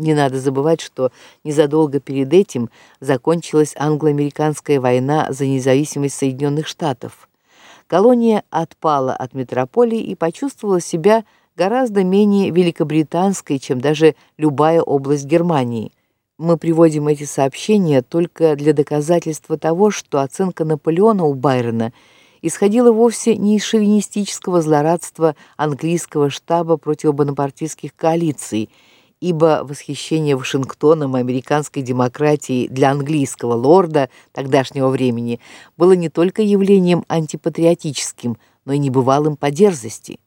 Не надо забывать, что незадолго перед этим закончилась англо-американская война за независимость Соединенных Штатов. Колония отпала от метрополии и почувствовала себя гораздо менее великобританской, чем даже любая область Германии. Мы приводим эти сообщения только для доказательства того, что оценка Наполеона у Байрона исходила вовсе не из шовинистического злорадства английского штаба против бонапартийских коалиций, ибо восхищение Вашингтоном и американской демократией для английского лорда тогдашнего времени было не только явлением антипатриотическим, но и небывалым по дерзости.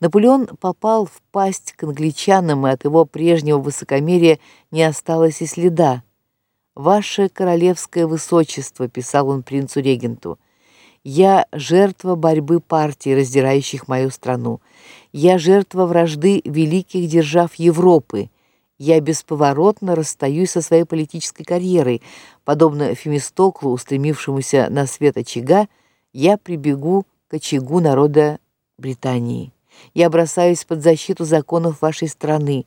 Наполеон попал в пасть к англичанам, и от его прежнего высокомерия не осталось и следа. Ваше королевское высочество, писал он принцу-регенту. Я жертва борьбы партий, раздирающих мою страну. Я жертва вражды великих держав Европы. Я бесповоротно расстаюсь со своей политической карьерой, подобно Фемистоклу, устремившемуся на свет очага, я прибегу к очагу народа Британии. Я бросаюсь под защиту законов вашей страны.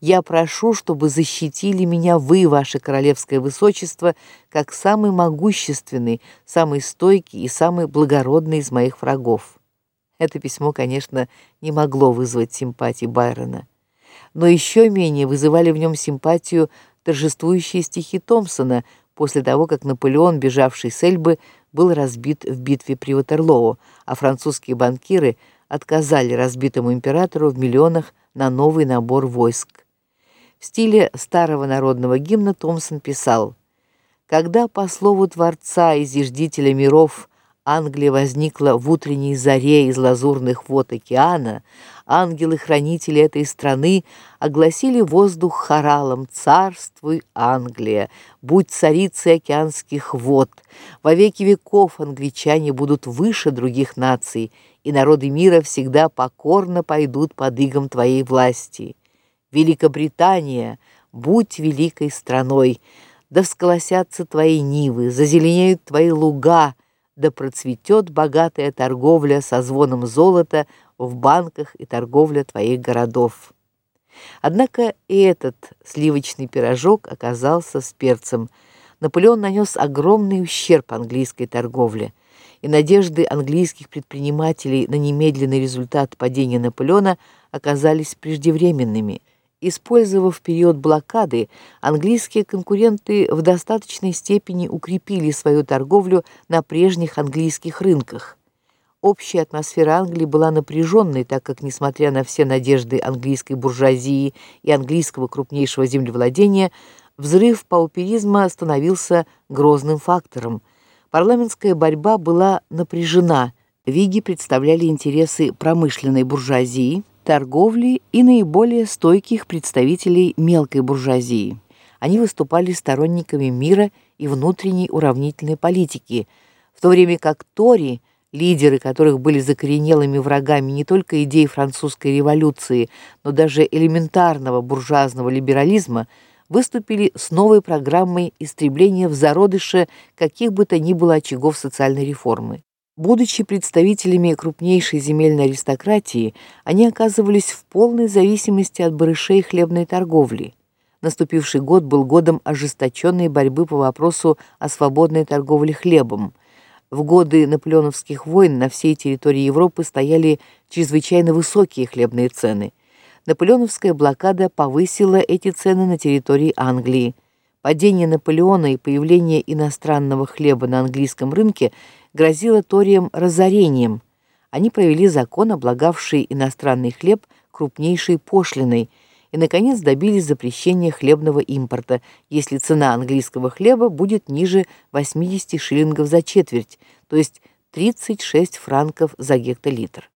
Я прошу, чтобы защитили меня вы, ваше королевское высочество, как самый могущественный, самый стойкий и самый благородный из моих врагов. Это письмо, конечно, не могло вызвать симпатии Байрона, но еще менее вызывали в нем симпатию торжествующие стихи Томпсона после того, как Наполеон, бежавший с Эльбы, был разбит в битве при Ватерлоо, а французские банкиры – отказали разбитому императору в миллионах на новый набор войск. В стиле старого народного гимна Томсон писал: "Когда по слову Творца и зиждителя миров Англия возникла в утренней заре из лазурных вод океана, ангелы-хранители этой страны огласили воздух хоралом: "Царствуй, Англия, будь царицей океанских вод. Во веки веков англичане будут выше других наций, и народы мира всегда покорно пойдут под игом твоей власти. Великобритания, будь великой страной, да всколосятся твои нивы, зазеленеют твои луга, да процветет богатая торговля со звоном золота в банках и торговля твоих городов. Однако и этот сливочный пирожок оказался с перцем. Наполеон нанес огромный ущерб английской торговле, и надежды английских предпринимателей на немедленный результат падения Наполеона оказались преждевременными. Использовав период блокады, английские конкуренты в достаточной степени укрепили свою торговлю на прежних английских рынках. Общая атмосфера Англии была напряженной, так как несмотря на все надежды английской буржуазии и английского крупнейшего землевладения, взрыв пауперизма становился грозным фактором. Парламентская борьба была напряжена. Виги представляли интересы промышленной буржуазии, торговли и наиболее стойких представителей мелкой буржуазии. Они выступали сторонниками мира и внутренней уравнительной политики, в то время как тори, лидеры которых были закоренелыми врагами не только идей французской революции, но даже элементарного буржуазного либерализма, выступили с новой программой истребления в зародыше каких бы то ни было очагов социальной реформы. Будучи представителями крупнейшей земельной аристократии, они оказывались в полной зависимости от барышей хлебной торговли. Наступивший год был годом ожесточенной борьбы по вопросу о свободной торговле хлебом. В годы наполеоновских войн на всей территории Европы стояли чрезвычайно высокие хлебные цены. Наполеоновская блокада повысила эти цены на территории Англии. Падение Наполеона и появление иностранного хлеба на английском рынке грозило ториям разорением. Они провели закон, облагавший иностранный хлеб крупнейшей пошлиной, и наконец добились запрещения хлебного импорта, если цена английского хлеба будет ниже 80 шиллингов за четверть, то есть 36 франков за гектолитр.